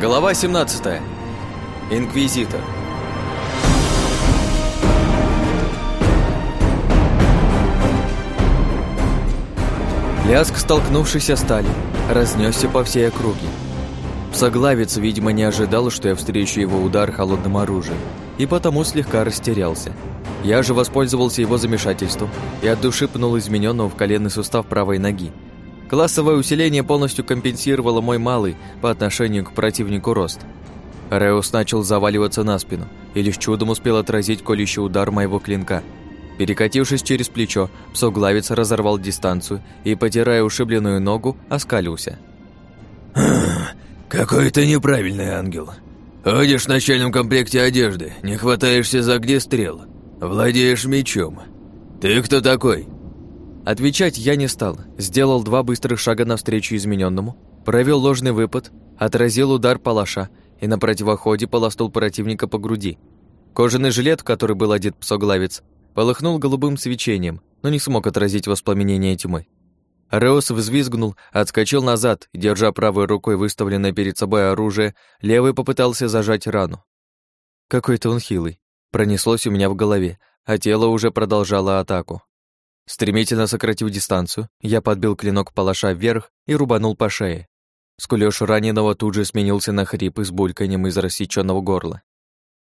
Глава 17. Инквизитор. Лязг столкнувшейся стали разнесся по всей округе. Псоглавец, видимо, не ожидал, что я встречу его удар холодным оружием, и потому слегка растерялся. Я же воспользовался его замешательством и от души пнул измененного в коленный сустав правой ноги. Классовое усиление полностью компенсировало мой малый по отношению к противнику рост. Реус начал заваливаться на спину и лишь чудом успел отразить колющий удар моего клинка. Перекатившись через плечо, псоглавец разорвал дистанцию и, потирая ушибленную ногу, оскалился. «Какой ты неправильный ангел. Ходишь в начальном комплекте одежды, не хватаешься за где стрел, владеешь мечом. Ты кто такой?» Отвечать я не стал. Сделал два быстрых шага навстречу измененному, провел ложный выпад, отразил удар палаша и на противоходе полоснул противника по груди. Кожаный жилет, в который был одет псоглавец, полыхнул голубым свечением, но не смог отразить воспламенение тьмы. Реос взвизгнул, отскочил назад, держа правой рукой выставленное перед собой оружие, левой попытался зажать рану. Какой-то он хилый. Пронеслось у меня в голове, а тело уже продолжало атаку. Стремительно сократив дистанцию, я подбил клинок палаша вверх и рубанул по шее. Скулёж раненого тут же сменился на хрип с бульканьем из рассечённого горла.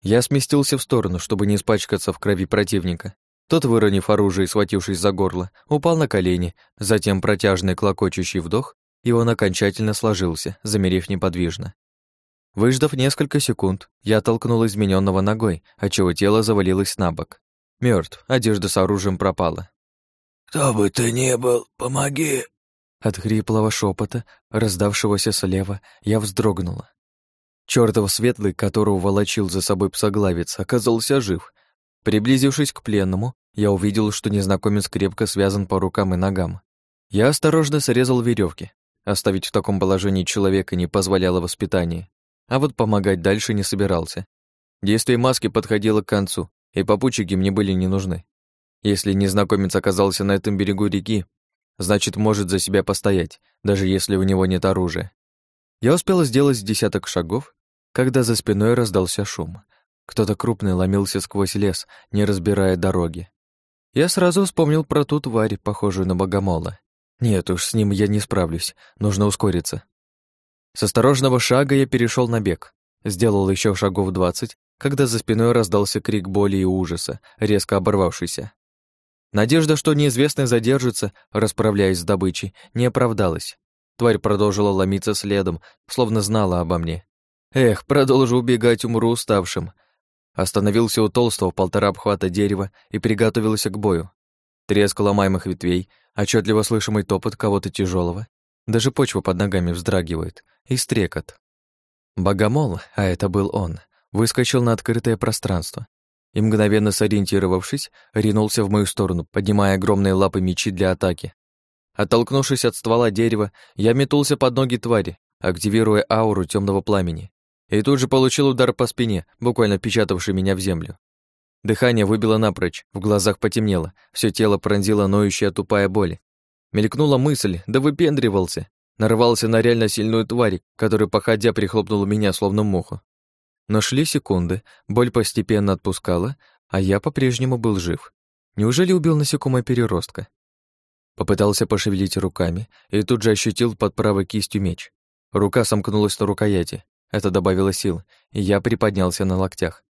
Я сместился в сторону, чтобы не испачкаться в крови противника. Тот, выронив оружие и схватившись за горло, упал на колени, затем протяжный клокочущий вдох, и он окончательно сложился, замерев неподвижно. Выждав несколько секунд, я толкнул измененного ногой, отчего тело завалилось на бок. Мертв, одежда с оружием пропала. «Кто бы ты ни был, помоги!» От хриплого шепота, раздавшегося слева, я вздрогнула. Чёртов светлый, которого волочил за собой псоглавец, оказался жив. Приблизившись к пленному, я увидел, что незнакомец крепко связан по рукам и ногам. Я осторожно срезал веревки. Оставить в таком положении человека не позволяло воспитание. А вот помогать дальше не собирался. Действие маски подходило к концу, и попутчики мне были не нужны. Если незнакомец оказался на этом берегу реки, значит, может за себя постоять, даже если у него нет оружия. Я успел сделать десяток шагов, когда за спиной раздался шум. Кто-то крупный ломился сквозь лес, не разбирая дороги. Я сразу вспомнил про ту тварь, похожую на богомола. Нет уж, с ним я не справлюсь, нужно ускориться. С осторожного шага я перешел на бег. Сделал еще шагов двадцать, когда за спиной раздался крик боли и ужаса, резко оборвавшийся. Надежда, что неизвестный задержится, расправляясь с добычей, не оправдалась. Тварь продолжила ломиться следом, словно знала обо мне. Эх, продолжу убегать, умру уставшим. Остановился у толстого полтора обхвата дерева и приготовился к бою. Треск ломаемых ветвей, отчетливо слышимый топот кого-то тяжелого. Даже почва под ногами вздрагивает. И стрекот. Богомол, а это был он, выскочил на открытое пространство, и, мгновенно сориентировавшись, ринулся в мою сторону, поднимая огромные лапы мечи для атаки. Оттолкнувшись от ствола дерева, я метнулся под ноги твари, активируя ауру темного пламени. И тут же получил удар по спине, буквально печатавший меня в землю. Дыхание выбило напрочь, в глазах потемнело, все тело пронзило ноющая тупая боль. Мелькнула мысль, да выпендривался, нарвался на реально сильную тварь, которая, походя, прихлопнула меня, словно муху. Но шли секунды, боль постепенно отпускала, а я по-прежнему был жив. Неужели убил насекомое переростка? Попытался пошевелить руками и тут же ощутил под правой кистью меч. Рука сомкнулась на рукояти. Это добавило сил, и я приподнялся на локтях.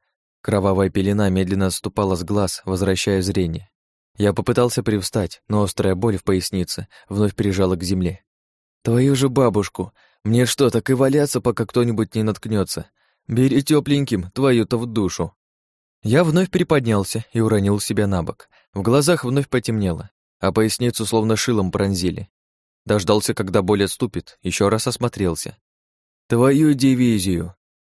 Кровавая пелена медленно отступала с глаз, возвращая зрение. Я попытался привстать, но острая боль в пояснице вновь прижала к земле. «Твою же бабушку! Мне что, так и валяться, пока кто-нибудь не наткнется? Бери тепленьким, твою-то в душу. Я вновь приподнялся и уронил себя на бок. В глазах вновь потемнело, а поясницу словно шилом пронзили. Дождался, когда боль отступит, еще раз осмотрелся. Твою дивизию!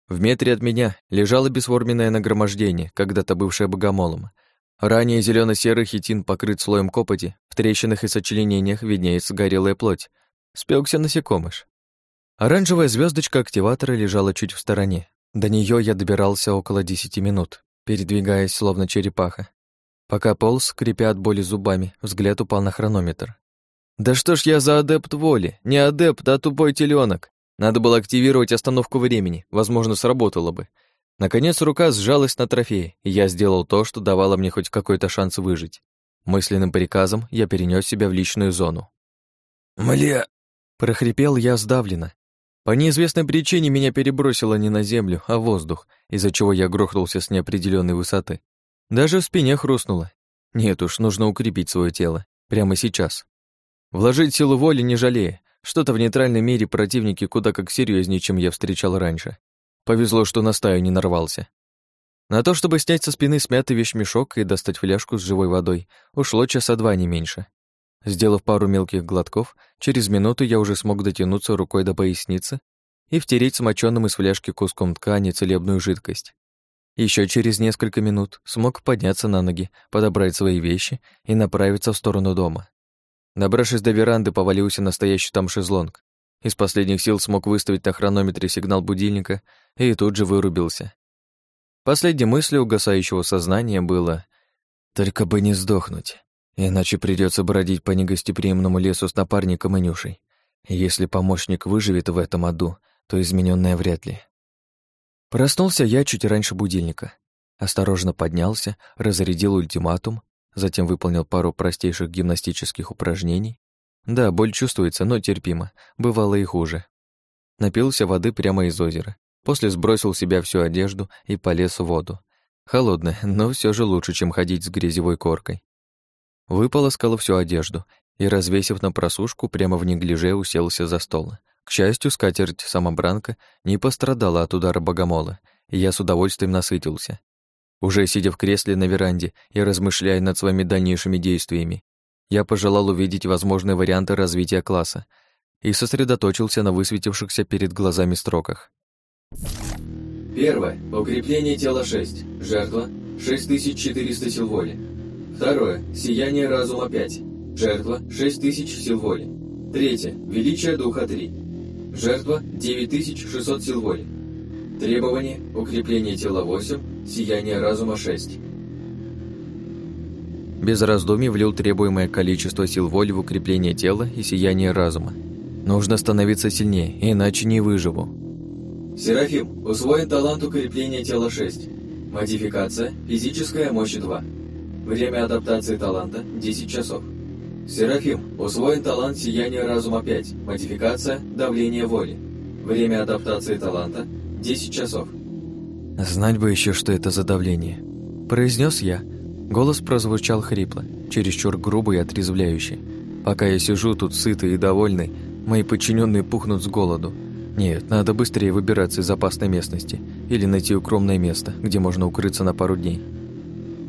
В метре от меня лежало бесформенное нагромождение, когда-то бывшее богомолом. Ранее зелено серый хитин покрыт слоем копоти, в трещинах и сочленениях виднеется горелая плоть. Спекся насекомыш. Оранжевая звездочка активатора лежала чуть в стороне, до нее я добирался около десяти минут, передвигаясь словно черепаха. Пока полз, скрипя от боли зубами, взгляд упал на хронометр. «Да что ж я за адепт воли? Не адепт, а тупой теленок. Надо было активировать остановку времени, возможно, сработало бы. Наконец рука сжалась на трофее, и я сделал то, что давало мне хоть какой-то шанс выжить. Мысленным приказом я перенес себя в личную зону. «Мля!» — прохрипел я сдавленно. По неизвестной причине меня перебросило не на землю, а воздух, из-за чего я грохнулся с неопределенной высоты. Даже в спине хрустнуло. Нет уж, нужно укрепить свое тело. Прямо сейчас. Вложить силу воли не жалея. Что-то в нейтральном мире противники куда как серьезнее, чем я встречал раньше. Повезло, что на стаю не нарвался. На то, чтобы снять со спины смятый вещмешок и достать фляжку с живой водой, ушло часа два не меньше. Сделав пару мелких глотков, через минуту я уже смог дотянуться рукой до поясницы и втереть смоченным из фляжки куском ткани целебную жидкость. Еще через несколько минут смог подняться на ноги, подобрать свои вещи и направиться в сторону дома. Добравшись до веранды, повалился на стоящий там шезлонг. Из последних сил смог выставить на хронометре сигнал будильника и тут же вырубился. Последней мыслью угасающего сознания было «Только бы не сдохнуть, иначе придется бродить по негостеприимному лесу с напарником и Нюшей. Если помощник выживет в этом аду, то измененное вряд ли». Проснулся я чуть раньше будильника. Осторожно поднялся, разрядил ультиматум, затем выполнил пару простейших гимнастических упражнений. Да, боль чувствуется, но терпимо, бывало и хуже. Напился воды прямо из озера, после сбросил себя всю одежду и полез в воду. Холодная, но все же лучше, чем ходить с грязевой коркой. Выполоскал всю одежду и, развесив на просушку, прямо в неглиже уселся за стол. К счастью, скатерть-самобранка не пострадала от удара богомола, и я с удовольствием насытился. Уже сидя в кресле на веранде и размышляя над своими дальнейшими действиями, я пожелал увидеть возможные варианты развития класса и сосредоточился на высветившихся перед глазами строках. Первое. Укрепление тела 6. Жертва 6400 сил воли. Второе. Сияние разума 5. Жертва 6000 сил воли. Третье. Величие духа 3. Жертва 9600 сил воли. Требование – укрепление тела 8, сияние разума 6. Без раздумий влил требуемое количество сил воли в укрепление тела и сияние разума. Нужно становиться сильнее, иначе не выживу. Серафим, усвоен талант укрепления тела 6. Модификация – физическая мощь 2. Время адаптации таланта – 10 часов. Серафим. Усвоен талант сияния разума 5. Модификация давление воли. Время адаптации таланта 10 часов. Знать бы еще, что это за давление. Произнес я. Голос прозвучал хрипло, чересчур грубый и отрезвляющий. Пока я сижу тут сытый и довольный, мои подчиненные пухнут с голоду. Нет, надо быстрее выбираться из опасной местности или найти укромное место, где можно укрыться на пару дней.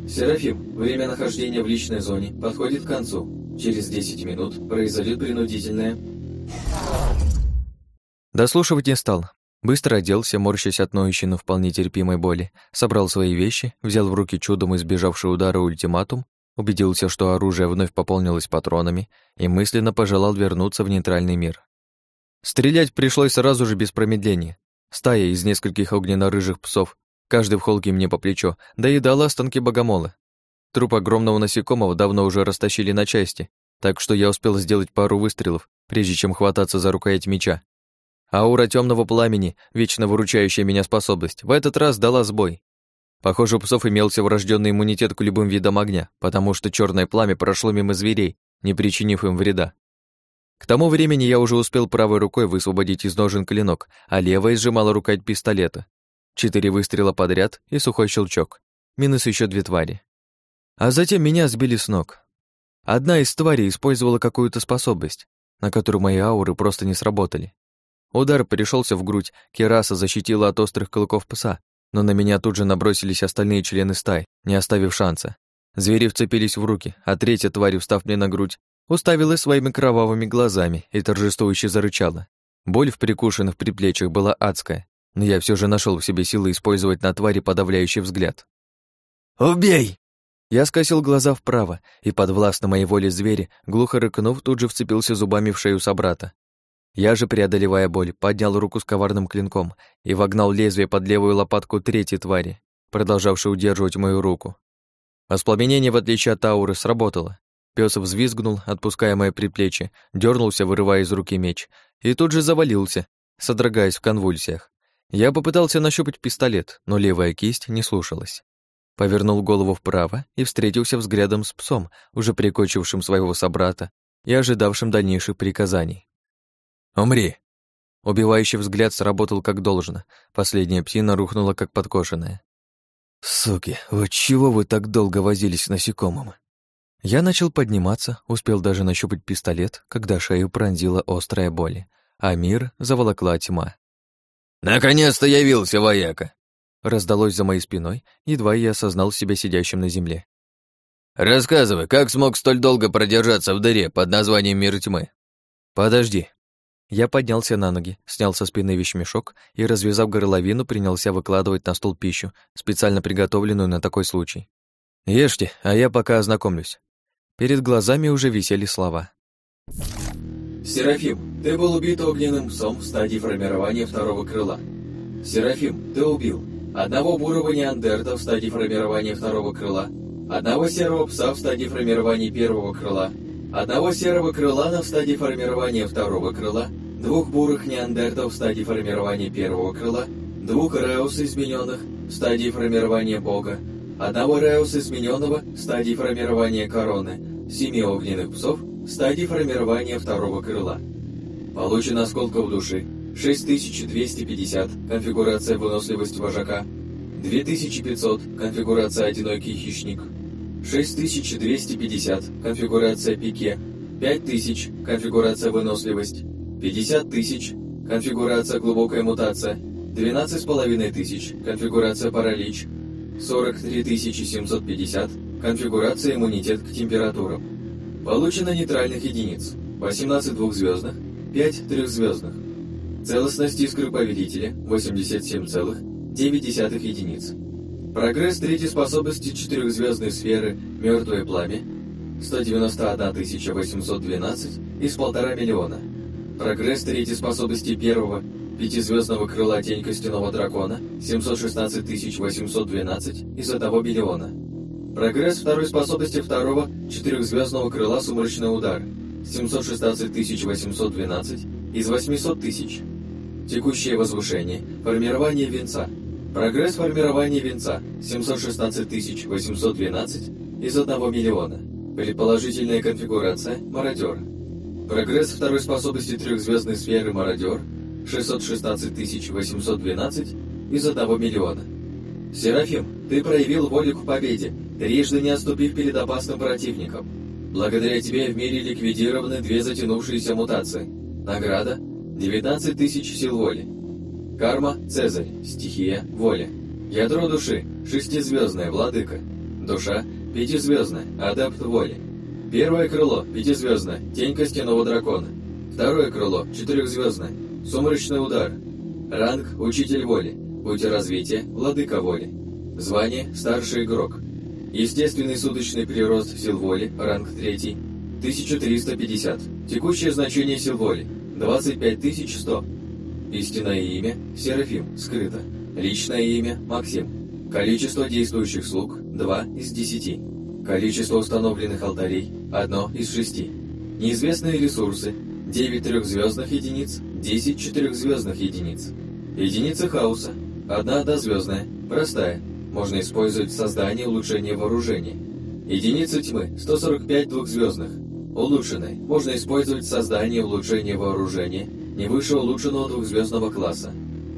Серафим, время нахождения в личной зоне подходит к концу. Через 10 минут произойдет принудительное... Дослушивать не стал. Быстро оделся, морщась от ноющей, но вполне терпимой боли, собрал свои вещи, взял в руки чудом избежавший удара ультиматум, убедился, что оружие вновь пополнилось патронами и мысленно пожелал вернуться в нейтральный мир. Стрелять пришлось сразу же без промедления. Стая из нескольких огненно-рыжих псов, каждый в холке мне по плечо, доедала останки богомола, Труп огромного насекомого давно уже растащили на части, так что я успел сделать пару выстрелов, прежде чем хвататься за рукоять меча. Аура темного пламени, вечно выручающая меня способность, в этот раз дала сбой. Похоже, у псов имелся врожденный иммунитет к любым видам огня, потому что черное пламя прошло мимо зверей, не причинив им вреда. К тому времени я уже успел правой рукой высвободить из ножен клинок, а левой сжимала рукоять пистолета. Четыре выстрела подряд и сухой щелчок. Минус еще две твари. А затем меня сбили с ног. Одна из тварей использовала какую-то способность, на которую мои ауры просто не сработали. Удар пришелся в грудь, кераса защитила от острых клыков пса, но на меня тут же набросились остальные члены стаи, не оставив шанса. Звери вцепились в руки, а третья тварь, устав мне на грудь, уставилась своими кровавыми глазами и торжествующе зарычала. Боль в прикушенных предплечьях была адская, но я все же нашел в себе силы использовать на твари подавляющий взгляд. «Убей!» Я скосил глаза вправо, и под властно моей воле звери, глухо рыкнув, тут же вцепился зубами в шею собрата. Я же, преодолевая боль, поднял руку с коварным клинком и вогнал лезвие под левую лопатку третьей твари, продолжавшей удерживать мою руку. Воспламенение, в отличие от ауры, сработало. Пёс взвизгнул, отпуская мои предплечье, дернулся, вырывая из руки меч, и тут же завалился, содрогаясь в конвульсиях. Я попытался нащупать пистолет, но левая кисть не слушалась. Повернул голову вправо и встретился взглядом с псом, уже прикончившим своего собрата и ожидавшим дальнейших приказаний. «Умри!» Убивающий взгляд сработал как должно. Последняя псина рухнула как подкошенная. «Суки, вот чего вы так долго возились с насекомым?» Я начал подниматься, успел даже нащупать пистолет, когда шею пронзила острая боль, а мир заволокла тьма. «Наконец-то явился вояка!» Раздалось за моей спиной, едва я осознал себя сидящим на земле. «Рассказывай, как смог столь долго продержаться в дыре под названием Мир тьмы?» «Подожди». Я поднялся на ноги, снял со спины вещмешок и, развязав горловину, принялся выкладывать на стол пищу, специально приготовленную на такой случай. «Ешьте, а я пока ознакомлюсь». Перед глазами уже висели слова. Серафим, ты был убит огненным псом в стадии формирования второго крыла. Серафим, ты убил одного бурого неандерта в стадии формирования второго крыла, одного серого пса в стадии формирования первого крыла, одного серого крылана в стадии формирования второго крыла, двух бурых неандертов в стадии формирования первого крыла, двух реус измененных в стадии формирования бога, одного реус измененного в стадии формирования короны, семи огненных псов стадии формирования второго крыла. Получено осколков души. 6250, конфигурация выносливость вожака, 2500, конфигурация одинокий хищник, 6250, конфигурация пике, 5000, конфигурация выносливость, 50 тысяч, конфигурация глубокая мутация, 12,5 тысяч, конфигурация паралич, 43 750, конфигурация иммунитет к температурам. Получено нейтральных единиц, 18 двухзвездных, 5 трехзвездных. Целостность искры повелителя 87,9 единиц. Прогресс третьей способности четырехзвездной сферы «Мертвое пламя» 191 812 из полтора миллиона. Прогресс третьей способности первого пятизвездного крыла «Тень костяного дракона» 716 812 из одного миллиона. Прогресс второй способности второго четырехзвездного крыла «Сумрачный удар» 716 812 из 800 тысяч. Текущее возвышение. Формирование венца. Прогресс формирования венца 716 812 из 1 миллиона. Предположительная конфигурация мародер. Прогресс второй способности трехзвездной сферы мародер 616 812 из 1 миллиона. Серафим, ты проявил волю к победе, трижды не отступив перед опасным противником. Благодаря тебе в мире ликвидированы две затянувшиеся мутации. Награда 19 тысяч сил воли. Карма – Цезарь, стихия – воля. Ядро души – шестизвездная владыка. Душа – пятизвездная, адепт воли. Первое крыло – пятизвездное, тень костяного дракона. Второе крыло – четырехзвездное, сумрачный удар. Ранг – учитель воли. Путь развития – владыка воли. Звание – старший игрок. Естественный суточный прирост сил воли, ранг 3, 1350. Текущее значение сил воли, 25100. Истинное имя – Серафим, скрыто. Личное имя – Максим. Количество действующих слуг – 2 из 10. Количество установленных алтарей – 1 из 6. Неизвестные ресурсы – 9 трехзвездных единиц, 10 четырехзвездных единиц. Единица хаоса – 1 дозвездная, простая, можно использовать в создании улучшения вооружения. Единица тьмы – 145 двухзвездных. Улучшенные можно использовать в создании улучшения вооружения не выше улучшенного двухзвездного класса.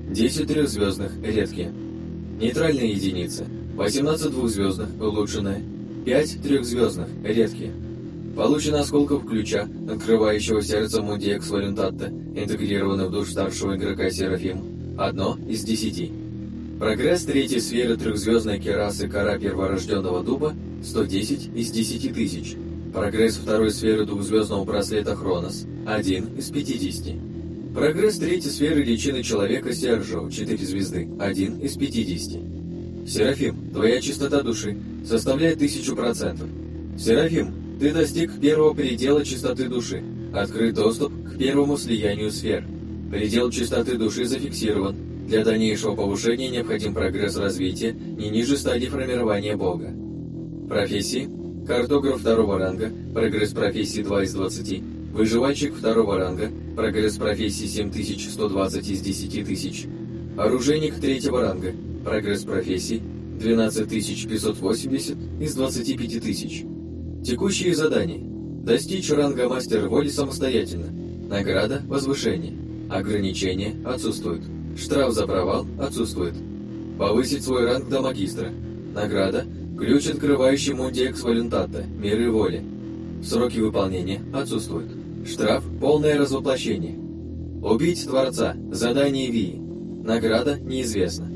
10 трехзвездных – редкие. Нейтральные единицы – 18 двухзвездных – улучшенные. 5 трехзвездных – редкие. Получено осколков ключа, открывающего сердце Мундиекс Валентатта, интегрированный в душ старшего игрока Серафим. Одно из десяти. Прогресс третьей сферы трехзвездной керасы кора перворожденного дуба 110 из 10 тысяч. Прогресс второй сферы двухзвездного браслета Хронос 1 из 50. Прогресс третьей сферы личины человека Сержио 4 звезды 1 из 50. Серафим, твоя чистота души составляет 1000%. Серафим, ты достиг первого предела чистоты души. Открыт доступ к первому слиянию сфер. Предел чистоты души зафиксирован. Для дальнейшего повышения необходим прогресс развития не ниже стадии формирования Бога. Профессии. Картограф второго ранга, прогресс профессии 2 из 20, Выживальщик второго ранга, прогресс профессии 7120 из 10 тысяч. Оружейник третьего ранга, прогресс профессии 12580 из 25 тысяч. Текущие задания. Достичь ранга мастер воли самостоятельно. Награда – возвышение. Ограничения отсутствуют. Штраф за провал отсутствует. Повысить свой ранг до магистра. Награда – ключ, открывающий мундекс валентата, миры воли. Сроки выполнения отсутствуют. Штраф – полное развоплощение. Убить Творца. Задание Вии. Награда неизвестна.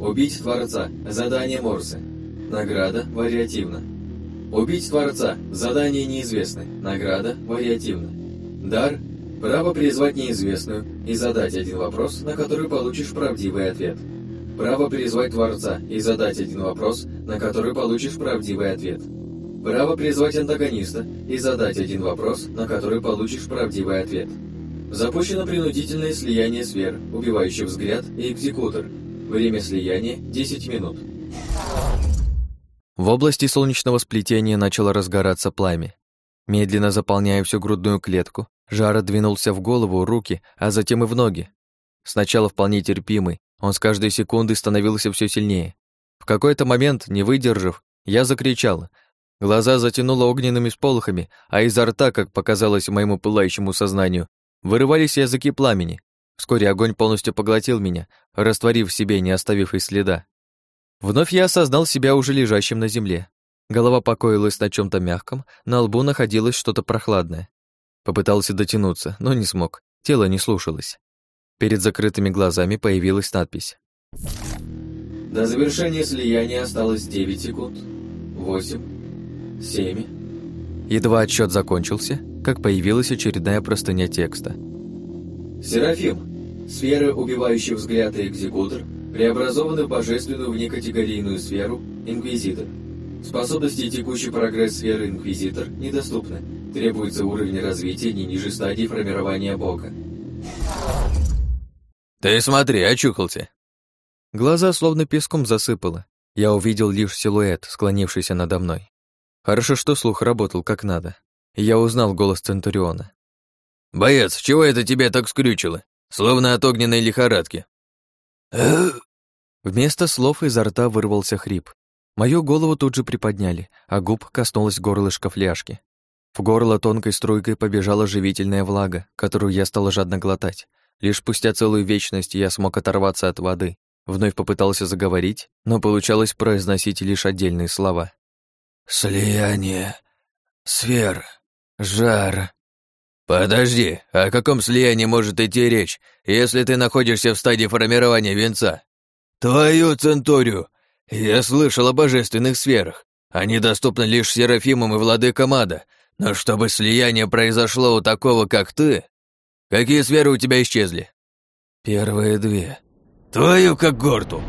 Убить Творца. Задание Морсы. Награда вариативна. Убить Творца. Задание неизвестны. Награда вариативна. Дар – право призвать неизвестную и задать один вопрос, на который получишь правдивый ответ. Право призвать Творца и задать один вопрос, на который получишь правдивый ответ. Право призвать антагониста и задать один вопрос, на который получишь правдивый ответ. Запущено принудительное слияние сфер, убивающий взгляд и экзекутор. Время слияния – 10 минут. В области солнечного сплетения начало разгораться пламя. Медленно заполняя всю грудную клетку, жар двинулся в голову, руки, а затем и в ноги. Сначала вполне терпимый, он с каждой секундой становился все сильнее. В какой-то момент, не выдержав, я закричал, Глаза затянуло огненными сполохами, а изо рта, как показалось моему пылающему сознанию, вырывались языки пламени. Вскоре огонь полностью поглотил меня, растворив в себе, не оставив и следа. Вновь я осознал себя уже лежащим на земле. Голова покоилась на чем то мягком, на лбу находилось что-то прохладное. Попытался дотянуться, но не смог, тело не слушалось. Перед закрытыми глазами появилась надпись. До завершения слияния осталось 9 секунд. 8, Семь. Едва отсчет закончился, как появилась очередная простыня текста. Серафим. Сфера, убивающая взгляд и экзекутор, преобразованы в божественную внекатегорийную сферу Инквизитор. Способности и текущий прогресс сферы Инквизитор недоступны. Требуется уровень развития не ниже стадии формирования Бога. «Ты смотри, очухался!» Глаза словно песком засыпало. Я увидел лишь силуэт, склонившийся надо мной. Хорошо, что слух работал как надо. Я узнал голос Центуриона. «Боец, чего это тебя так скрючило? Словно от огненной лихорадки». Вместо слов изо рта вырвался хрип. Мою голову тут же приподняли, а губ коснулась горлышка фляжки. В горло тонкой струйкой побежала живительная влага, которую я стал жадно глотать. Лишь спустя целую вечность я смог оторваться от воды. Вновь попытался заговорить, но получалось произносить лишь отдельные слова. «Слияние. Сфер. Жар». «Подожди, о каком слиянии может идти речь, если ты находишься в стадии формирования венца?» «Твою центурию! Я слышал о божественных сферах. Они доступны лишь Серафимам и Владыкам Ада, но чтобы слияние произошло у такого, как ты... Какие сферы у тебя исчезли?» «Первые две». «Твою как горту!»